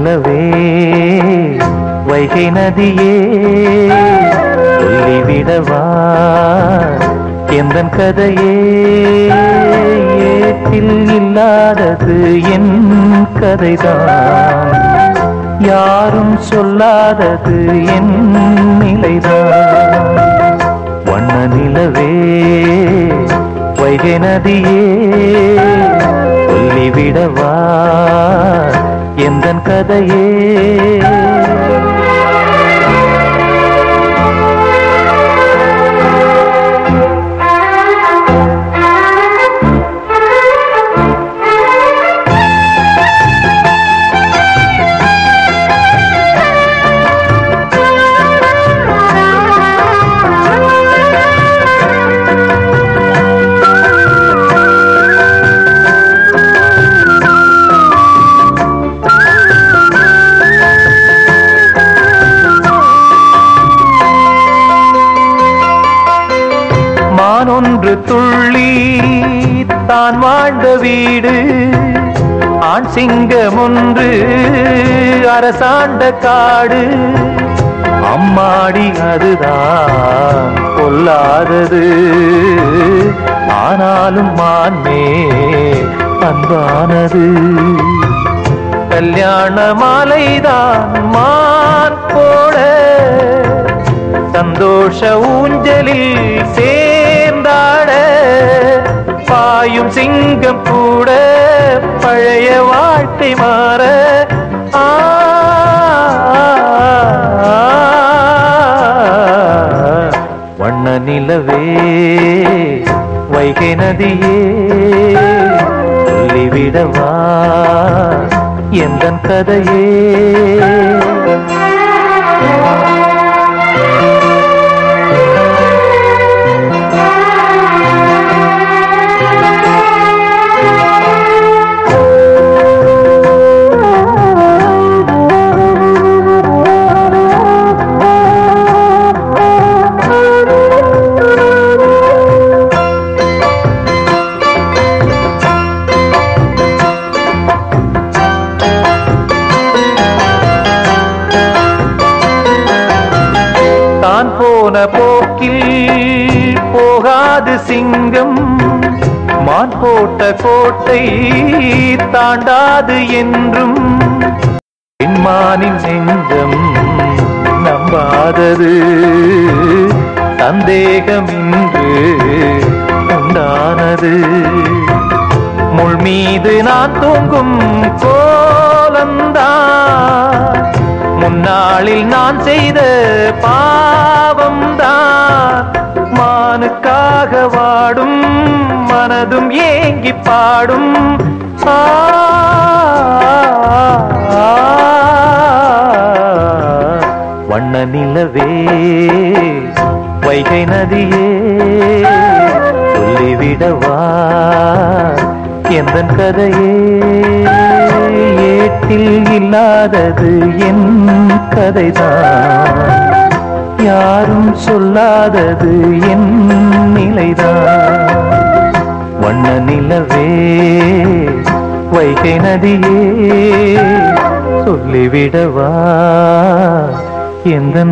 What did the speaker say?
நிலவே வைகை நதியே. சொல்லிவிடவா எந்த கதையே ஏற்றில் இல்லாதது என் கதைதான். யாரும் சொல்லாதது என் நிலைதான். வண்ண நிலவே வைகை நதியே சொல்லிவிடவா எந்த கதையே ஒரு துள்ளி தான் வாழ்ந்த வீடு. ஆண் சிங்கம் ஒன்று அரசாண்ட காடு. அம்மாடி அதுதான் கொல்லாதது ஆனாலும் மான்மே அன்பானது. கல்யாண மாலைதான் மான் போட சந்தோஷ ஊஞ்சலில் சே பாயும் சிங்கம் கூட பழைய வாழ்க்கை மாற. ஆ, வண்ண நிலவே வைகை நதியே சொல்லிவிடவா எந்த கதையே? போன போக்கில் போகாது சிங்கம். மான் போட்ட கோட்டை தாண்டாது என்றும். பெண்மானின் நெஞ்சம் நம்பாதது. சந்தேகம் இன்று உண்டானது. முள் மீது நான் தூங்கும் கோலந்தா. முன்னாளில் நான் செய்த பாவம் மனதும் ஏங்கி பாடும். ஆ, வண்ண நிலவே வைகை நதியே சொல்லிவிடவா எந்தன் கதையே? ஏட்டில் இல்லாதது என் கதைதான். யாரும் சொல்லாதது என் வாழ்க்கை நதியே சொல்லிவிடவா? எந்த